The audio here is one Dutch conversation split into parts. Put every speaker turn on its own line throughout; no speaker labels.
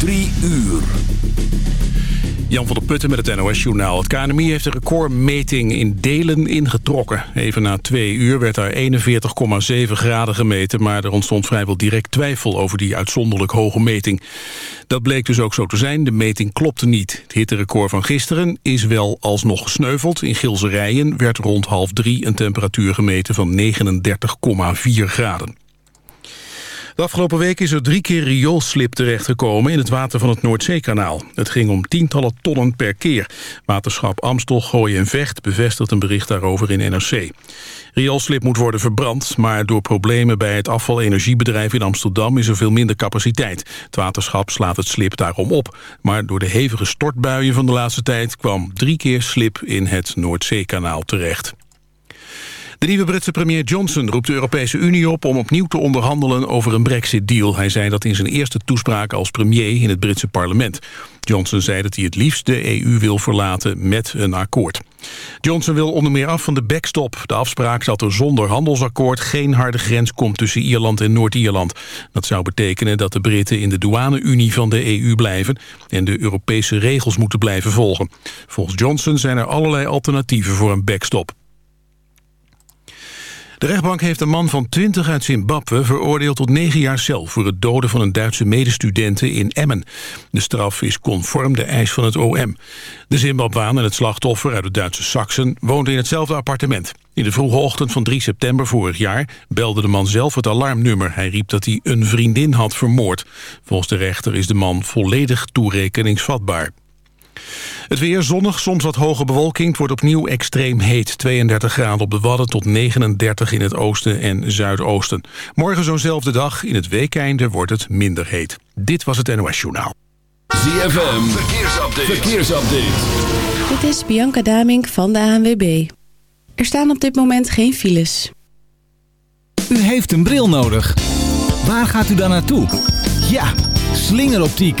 Drie uur. Jan van der Putten met het NOS-journaal. Het KNMI heeft een recordmeting in delen ingetrokken. Even na twee uur werd daar 41,7 graden gemeten... maar er ontstond vrijwel direct twijfel over die uitzonderlijk hoge meting. Dat bleek dus ook zo te zijn. De meting klopte niet. Het hitterecord van gisteren is wel alsnog gesneuveld. In Gilserijen werd rond half drie een temperatuur gemeten van 39,4 graden. De afgelopen week is er drie keer rioolslip terechtgekomen in het water van het Noordzeekanaal. Het ging om tientallen tonnen per keer. Waterschap Amstel, Gooi en Vecht bevestigt een bericht daarover in NRC. Rioolslip moet worden verbrand, maar door problemen bij het afvalenergiebedrijf in Amsterdam is er veel minder capaciteit. Het waterschap slaat het slip daarom op. Maar door de hevige stortbuien van de laatste tijd kwam drie keer slip in het Noordzeekanaal terecht. De nieuwe Britse premier Johnson roept de Europese Unie op om opnieuw te onderhandelen over een brexit-deal. Hij zei dat in zijn eerste toespraak als premier in het Britse parlement. Johnson zei dat hij het liefst de EU wil verlaten met een akkoord. Johnson wil onder meer af van de backstop. De afspraak dat er zonder handelsakkoord geen harde grens komt tussen Ierland en Noord-Ierland. Dat zou betekenen dat de Britten in de douane-unie van de EU blijven... en de Europese regels moeten blijven volgen. Volgens Johnson zijn er allerlei alternatieven voor een backstop. De rechtbank heeft een man van 20 uit Zimbabwe veroordeeld tot 9 jaar cel... voor het doden van een Duitse medestudenten in Emmen. De straf is conform de eis van het OM. De Zimbabwaan en het slachtoffer uit het Duitse Saxen woonden in hetzelfde appartement. In de vroege ochtend van 3 september vorig jaar belde de man zelf het alarmnummer. Hij riep dat hij een vriendin had vermoord. Volgens de rechter is de man volledig toerekeningsvatbaar. Het weer zonnig, soms wat hoge bewolking. Het wordt opnieuw extreem heet. 32 graden op de Wadden tot 39 in het oosten en zuidoosten. Morgen zo'nzelfde dag. In het weekeinde wordt het minder heet. Dit was het NOS Journaal.
ZFM, verkeersupdate. verkeersupdate.
Dit is Bianca Damink van de ANWB. Er staan op dit moment geen files.
U heeft een bril nodig. Waar gaat u dan naartoe? Ja, slingeroptiek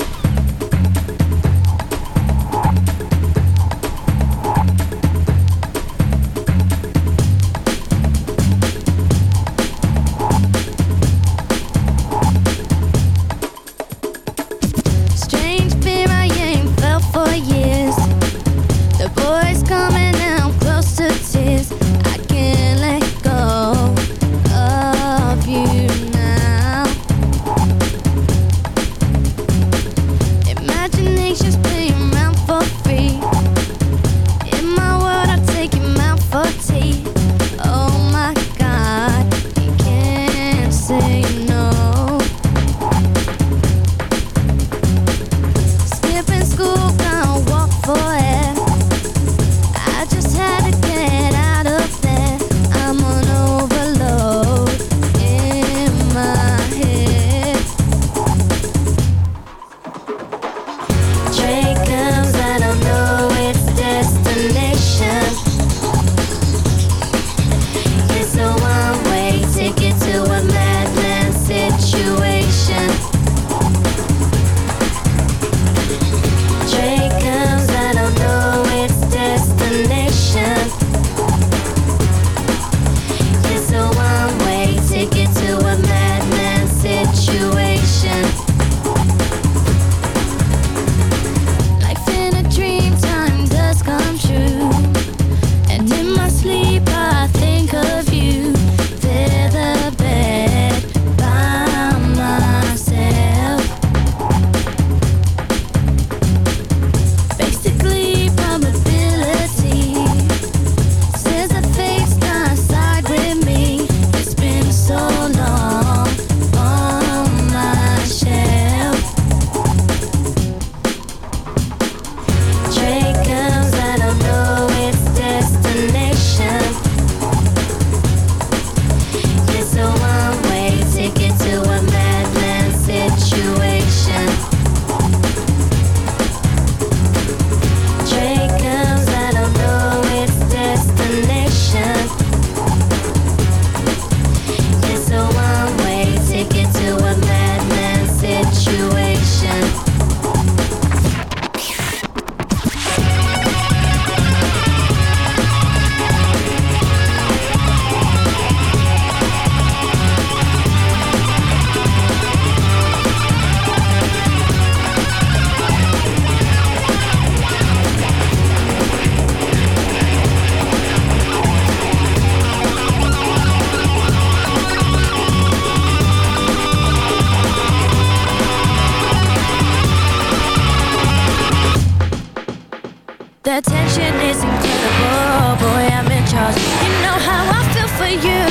The tension is incredible, boy, I'm in charge. You know how I feel for you.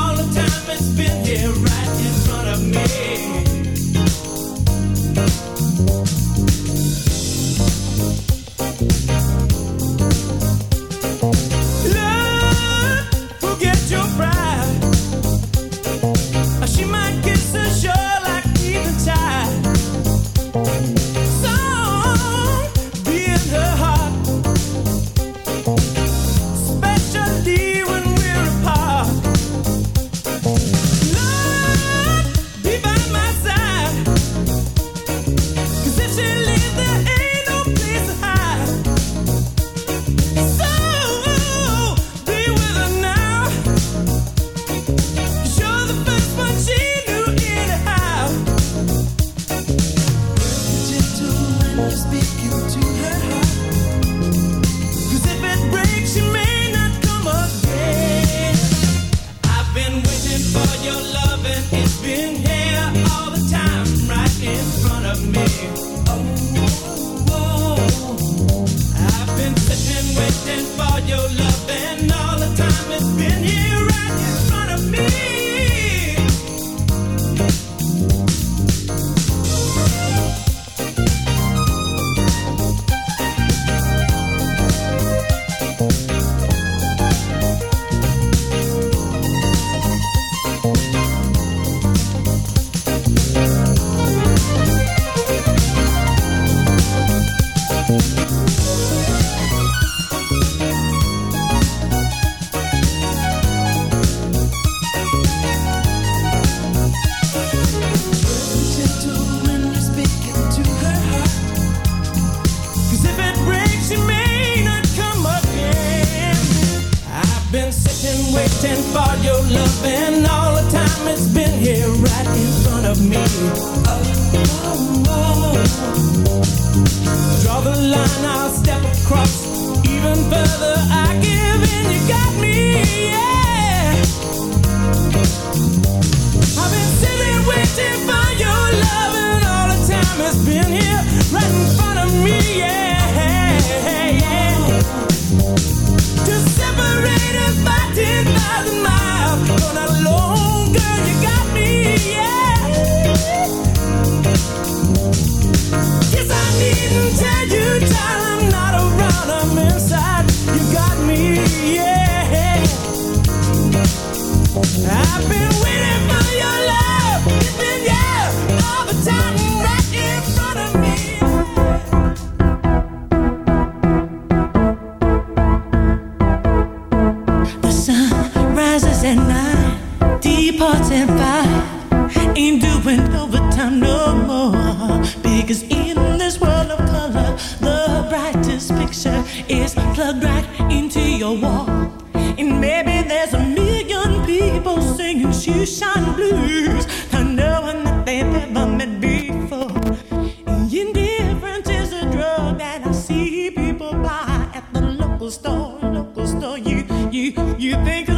local store, local. You, you, you think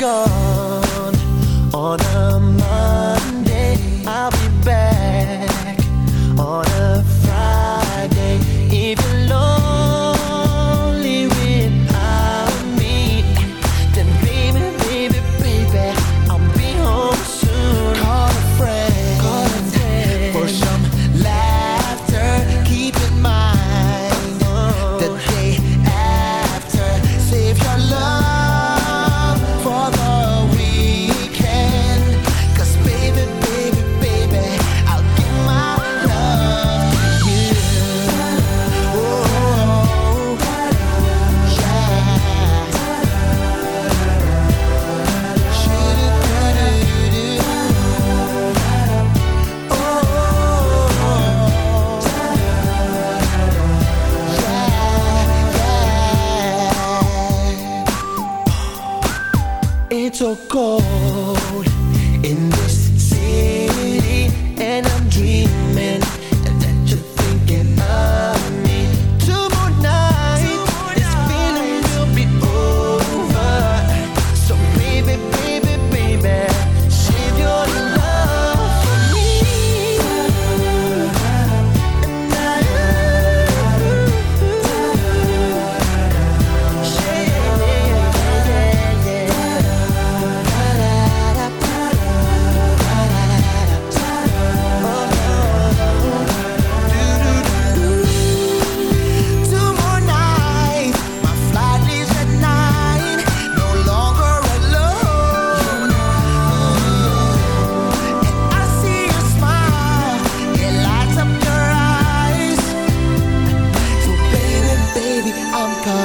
gone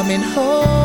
coming home.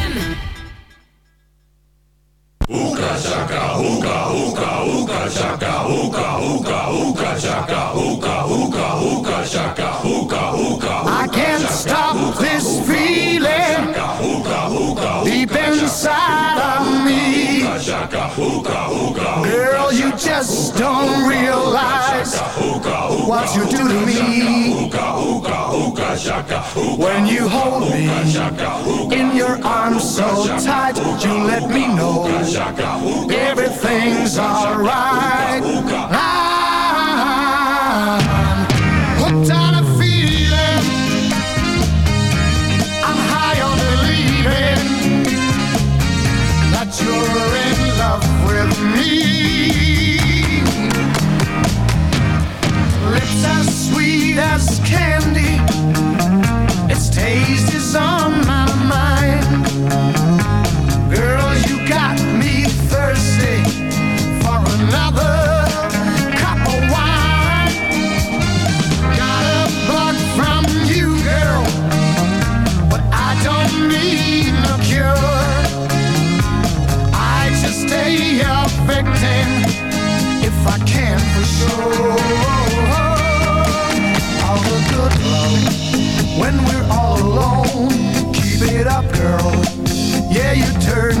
what you do to me. When you hold me in your arms so tight, you let me know everything's alright. her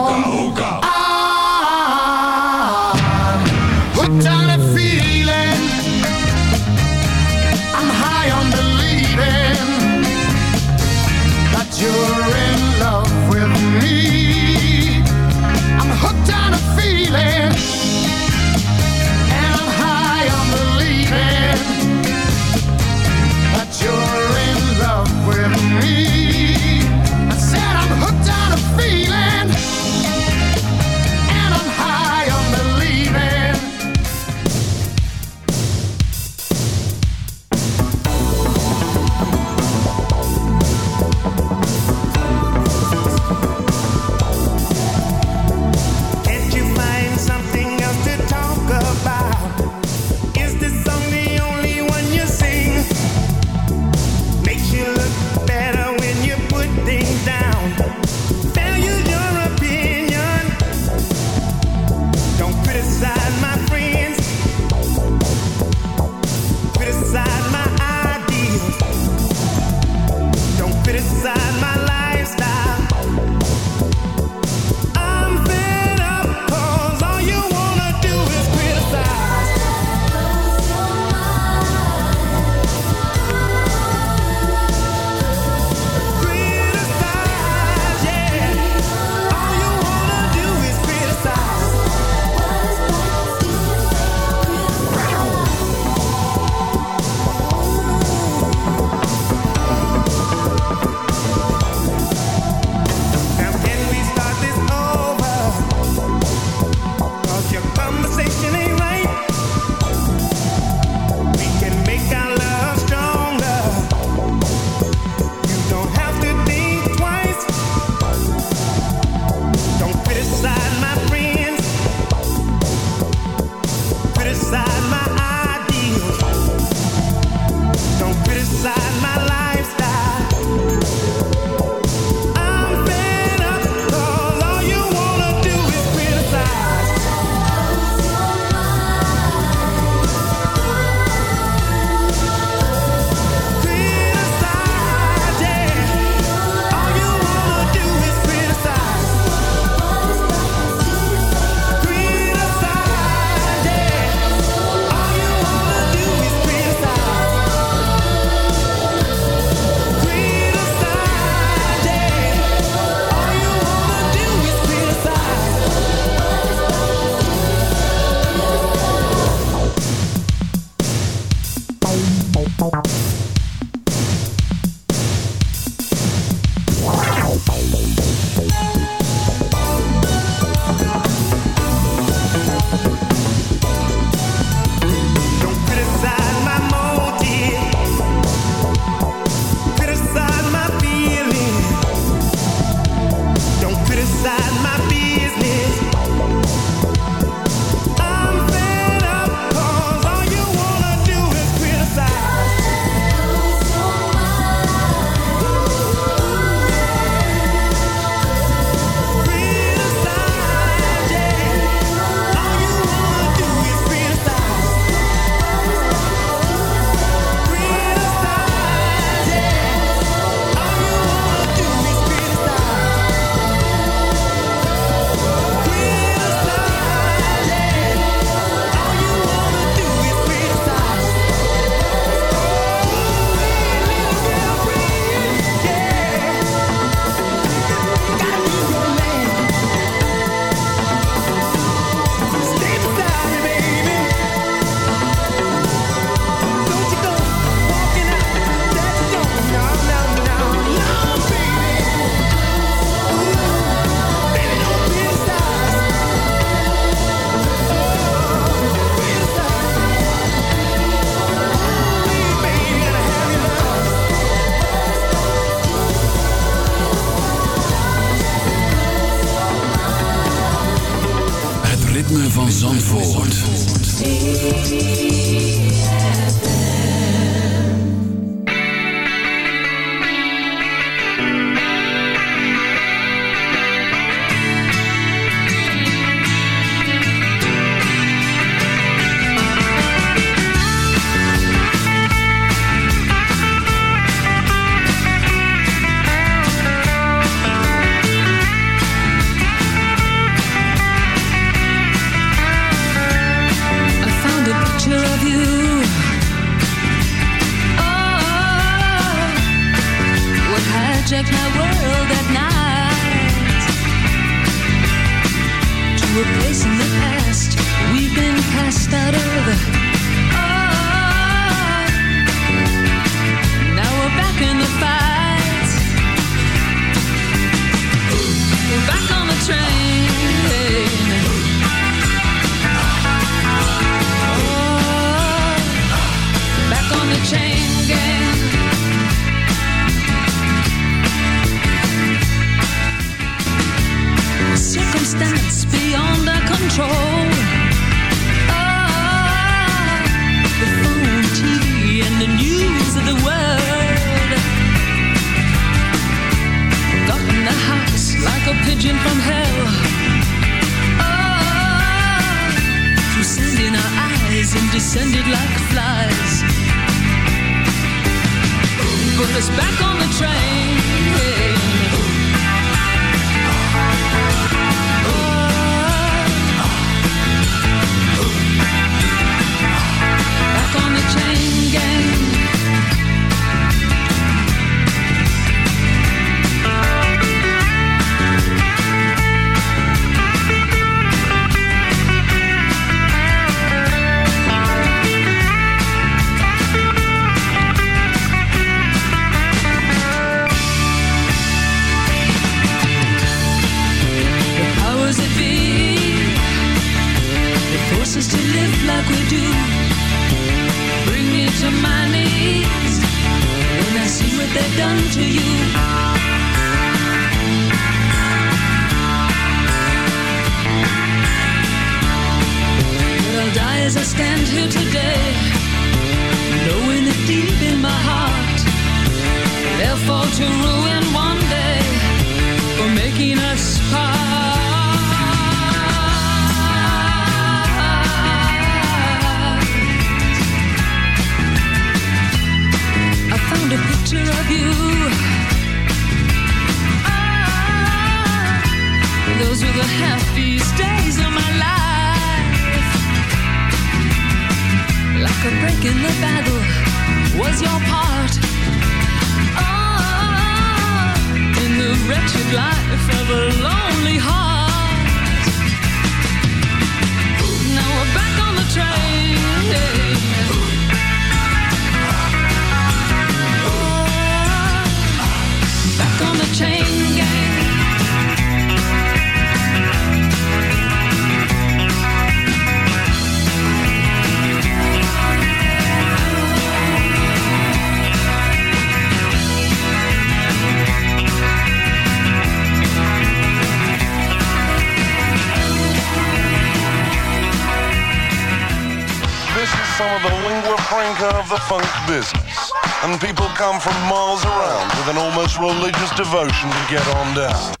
Religious devotion to get on down.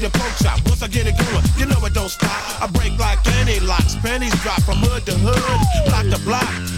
the poke chop.
Once I get it going, you know it don't stop. I break like any locks, pennies drop
from hood to hood, block to block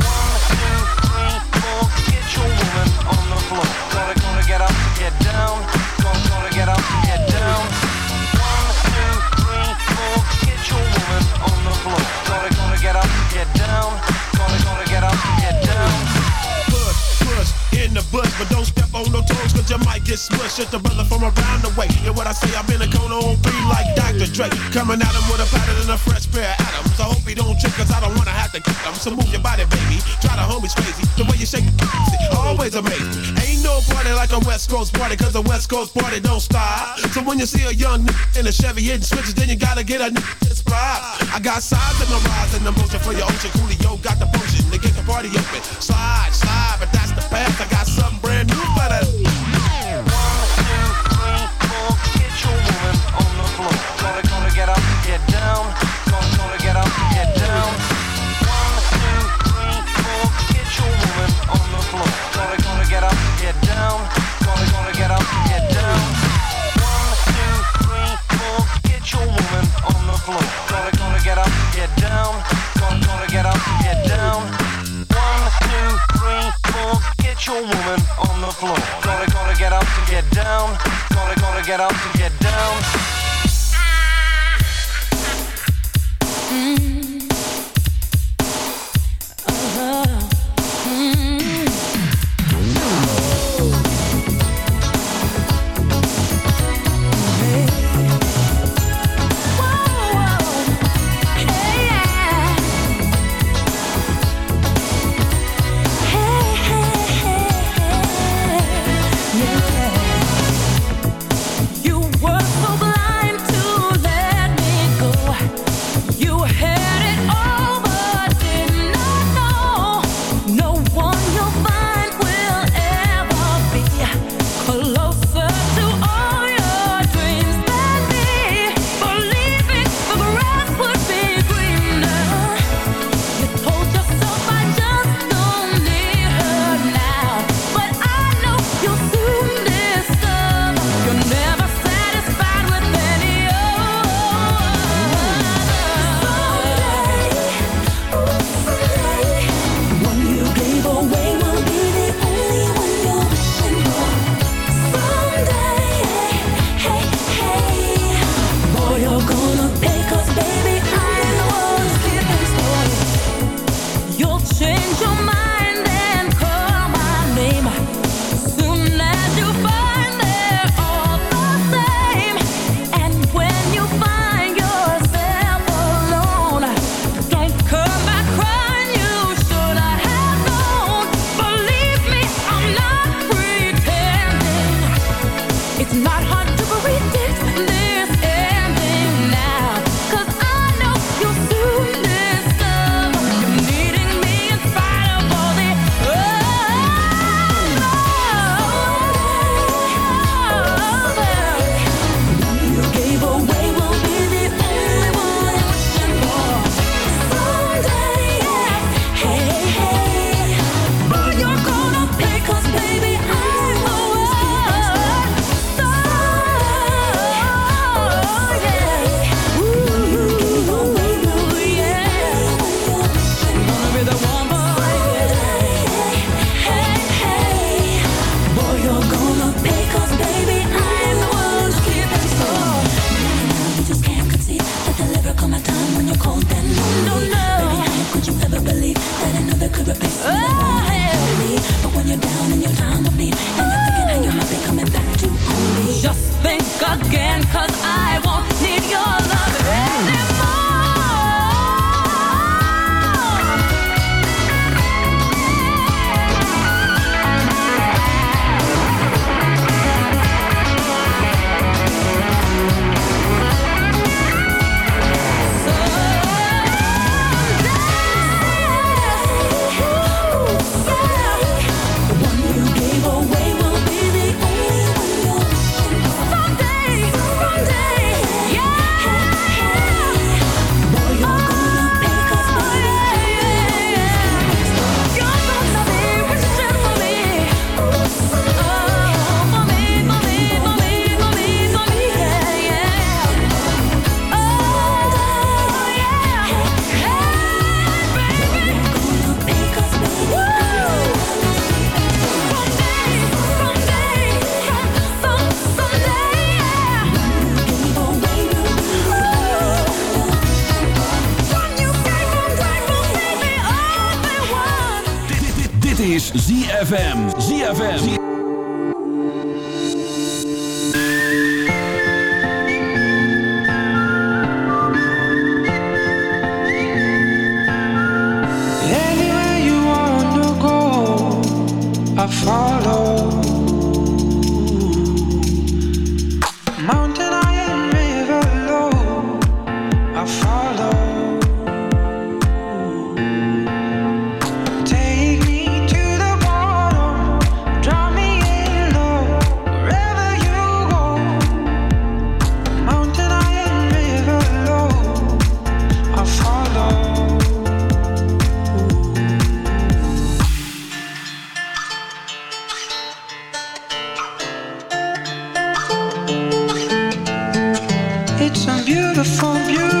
In the bush, but don't step on no toes, cause you might get smushed. It's the brother from around the way. And what I say, I'm in a cone on three like Dr. Dre. Coming at him with a pattern and a fresh pair of atoms. I hope he don't trip, cause I don't wanna have to kick him. So move your body, baby. Try the homies crazy. The way you shake it, always amazing. Ain't no party like a West Coast party, cause a West Coast party don't stop. So when you see a young in a Chevy hitting switches, then you gotta get a inspired. I got size in my rise and emotion for your ocean. Coolio got the potion to get the party open. Slide, slide, but that's the path. I got something
on the floor. Gotta, gotta get up and get down. Gotta, gotta get up and get down.
You
beautiful, beautiful.